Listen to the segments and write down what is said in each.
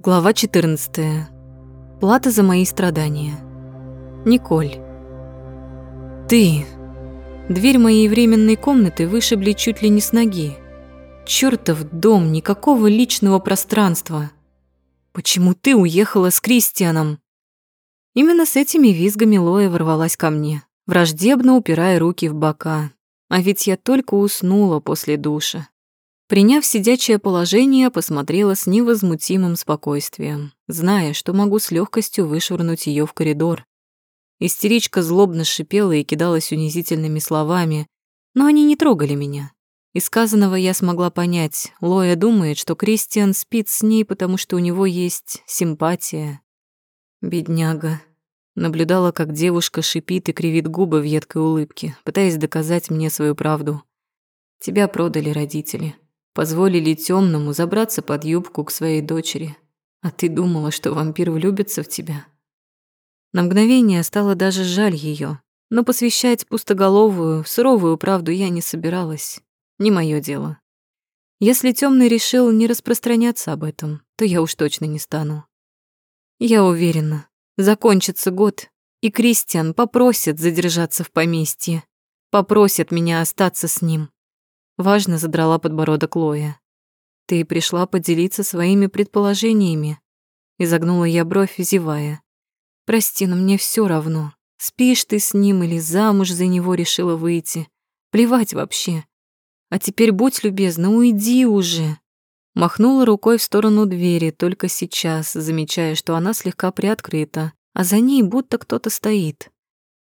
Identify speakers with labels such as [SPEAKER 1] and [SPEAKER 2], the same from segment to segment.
[SPEAKER 1] Глава 14. Плата за мои страдания. Николь. Ты. Дверь моей временной комнаты вышибли чуть ли не с ноги. Чёртов дом, никакого личного пространства. Почему ты уехала с Кристианом? Именно с этими визгами Лоя ворвалась ко мне, враждебно упирая руки в бока. А ведь я только уснула после душа. Приняв сидячее положение, посмотрела с невозмутимым спокойствием, зная, что могу с легкостью вышвырнуть ее в коридор. Истеричка злобно шипела и кидалась унизительными словами, но они не трогали меня. Из сказанного я смогла понять, Лоя думает, что Кристиан спит с ней, потому что у него есть симпатия. Бедняга. Наблюдала, как девушка шипит и кривит губы в едкой улыбке, пытаясь доказать мне свою правду. Тебя продали родители позволили темному забраться под юбку к своей дочери. А ты думала, что вампир влюбится в тебя? На мгновение стало даже жаль ее, но посвящать пустоголовую, суровую правду я не собиралась. Не мое дело. Если темный решил не распространяться об этом, то я уж точно не стану. Я уверена, закончится год, и Кристиан попросит задержаться в поместье, попросит меня остаться с ним. Важно задрала подбородок Лоя. «Ты пришла поделиться своими предположениями?» Изогнула я бровь, зевая. «Прости, но мне все равно. Спишь ты с ним или замуж за него решила выйти. Плевать вообще. А теперь будь любезна, уйди уже». Махнула рукой в сторону двери только сейчас, замечая, что она слегка приоткрыта, а за ней будто кто-то стоит.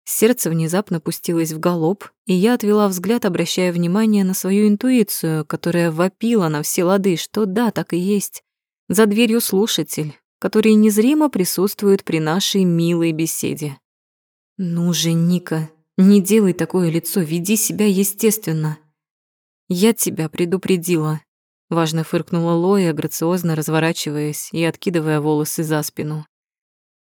[SPEAKER 1] Сердце внезапно пустилось в галоп, и я отвела взгляд, обращая внимание на свою интуицию, которая вопила на все лады, что да, так и есть. За дверью слушатель, который незримо присутствует при нашей милой беседе. «Ну же, Ника, не делай такое лицо, веди себя естественно». «Я тебя предупредила», — важно фыркнула Лоя, грациозно разворачиваясь и откидывая волосы за спину.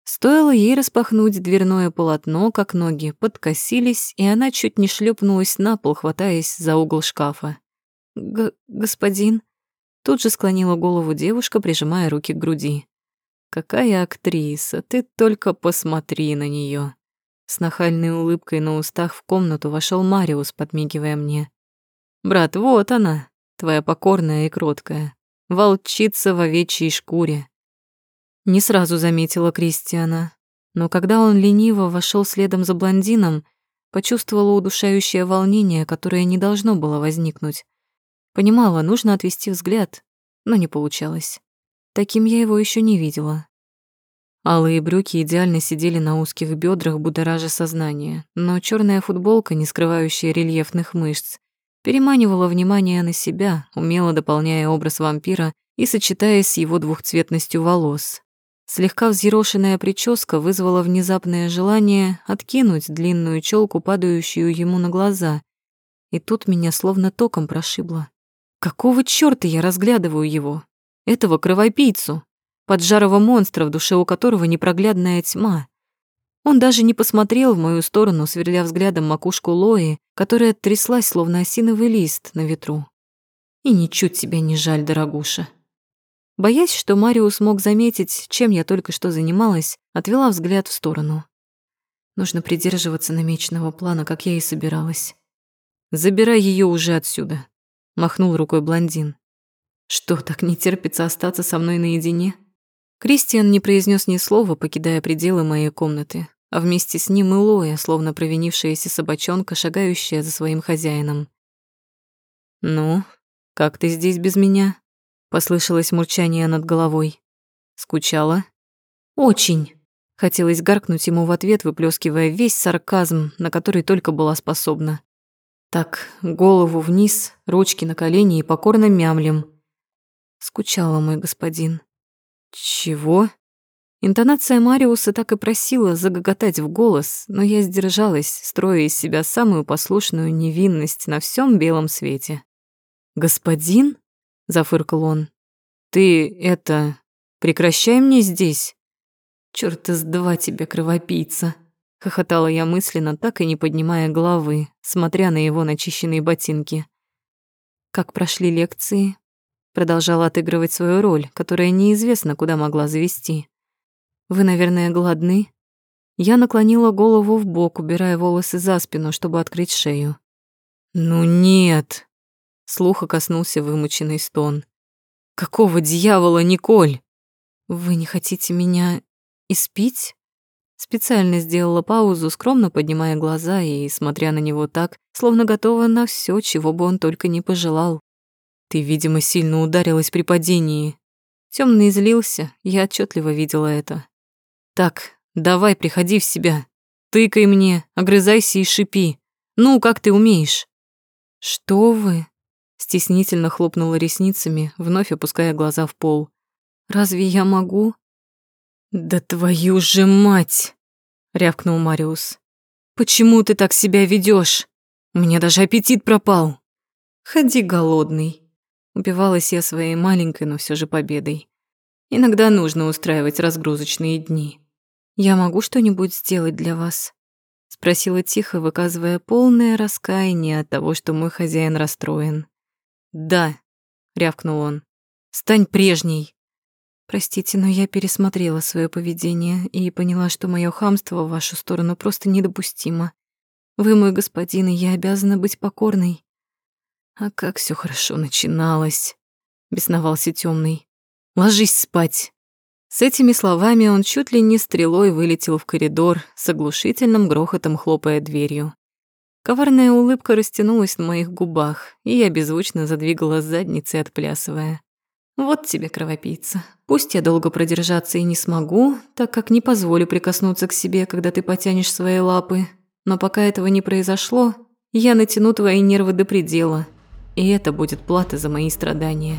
[SPEAKER 1] Стоило ей распахнуть дверное полотно, как ноги подкосились, и она чуть не шлепнулась на пол, хватаясь за угол шкафа. Г «Господин?» Тут же склонила голову девушка, прижимая руки к груди. «Какая актриса! Ты только посмотри на нее. С нахальной улыбкой на устах в комнату вошел Мариус, подмигивая мне. «Брат, вот она, твоя покорная и кроткая. Волчица в овечьей шкуре. Не сразу заметила Кристиана, но когда он лениво вошел следом за блондином, почувствовала удушающее волнение, которое не должно было возникнуть. Понимала, нужно отвести взгляд, но не получалось. Таким я его еще не видела. Алые брюки идеально сидели на узких бедрах, будоража сознание, но черная футболка, не скрывающая рельефных мышц, переманивала внимание на себя, умело дополняя образ вампира и сочетаясь с его двухцветностью волос. Слегка взъерошенная прическа вызвала внезапное желание откинуть длинную челку, падающую ему на глаза. И тут меня словно током прошибло. Какого чёрта я разглядываю его? Этого кровопийцу, поджарого монстра, в душе у которого непроглядная тьма. Он даже не посмотрел в мою сторону, сверля взглядом макушку Лои, которая тряслась, словно осиновый лист на ветру. И ничуть тебя не жаль, дорогуша. Боясь, что Мариус мог заметить, чем я только что занималась, отвела взгляд в сторону. Нужно придерживаться намеченного плана, как я и собиралась. «Забирай ее уже отсюда», — махнул рукой блондин. «Что, так не терпится остаться со мной наедине?» Кристиан не произнес ни слова, покидая пределы моей комнаты, а вместе с ним и Лоя, словно провинившаяся собачонка, шагающая за своим хозяином. «Ну, как ты здесь без меня?» Послышалось мурчание над головой. Скучала? Очень. Хотелось гаркнуть ему в ответ, выплескивая весь сарказм, на который только была способна. Так, голову вниз, ручки на колени и покорно мямлем. Скучала мой господин. Чего? Интонация Мариуса так и просила загоготать в голос, но я сдержалась, строя из себя самую послушную невинность на всем белом свете. «Господин?» Зафыркал он. Ты это прекращай мне здесь. Чёрт из два тебя, кровопийца. Хохотала я мысленно, так и не поднимая головы, смотря на его начищенные ботинки. Как прошли лекции? продолжала отыгрывать свою роль, которая неизвестно куда могла завести. Вы, наверное, голодны? Я наклонила голову в бок, убирая волосы за спину, чтобы открыть шею. Ну нет. Слуха коснулся вымученный стон. Какого дьявола, Николь? Вы не хотите меня испить? Специально сделала паузу, скромно поднимая глаза и смотря на него так, словно готова на все, чего бы он только не пожелал. Ты, видимо, сильно ударилась при падении. Темный излился, я отчетливо видела это. Так, давай, приходи в себя. Тыкай мне, огрызайся и шипи. Ну, как ты умеешь? Что вы? Стеснительно хлопнула ресницами, вновь опуская глаза в пол. Разве я могу? «Да твою же мать!» — рявкнул Мариус. «Почему ты так себя ведешь? Меня даже аппетит пропал!» «Ходи голодный!» Убивалась я своей маленькой, но все же победой. Иногда нужно устраивать разгрузочные дни. «Я могу что-нибудь сделать для вас?» Спросила тихо, выказывая полное раскаяние от того, что мой хозяин расстроен. «Да», — рявкнул он, — «стань прежней». Простите, но я пересмотрела свое поведение и поняла, что мое хамство в вашу сторону просто недопустимо. Вы мой господин, и я обязана быть покорной. А как все хорошо начиналось, бесновался темный. Ложись спать. С этими словами он чуть ли не стрелой вылетел в коридор, с оглушительным грохотом хлопая дверью. Коварная улыбка растянулась на моих губах, и я беззвучно задвигала задницей, отплясывая. Вот тебе, кровопийца. Пусть я долго продержаться и не смогу, так как не позволю прикоснуться к себе, когда ты потянешь свои лапы. Но пока этого не произошло, я натяну твои нервы до предела. И это будет плата за мои страдания.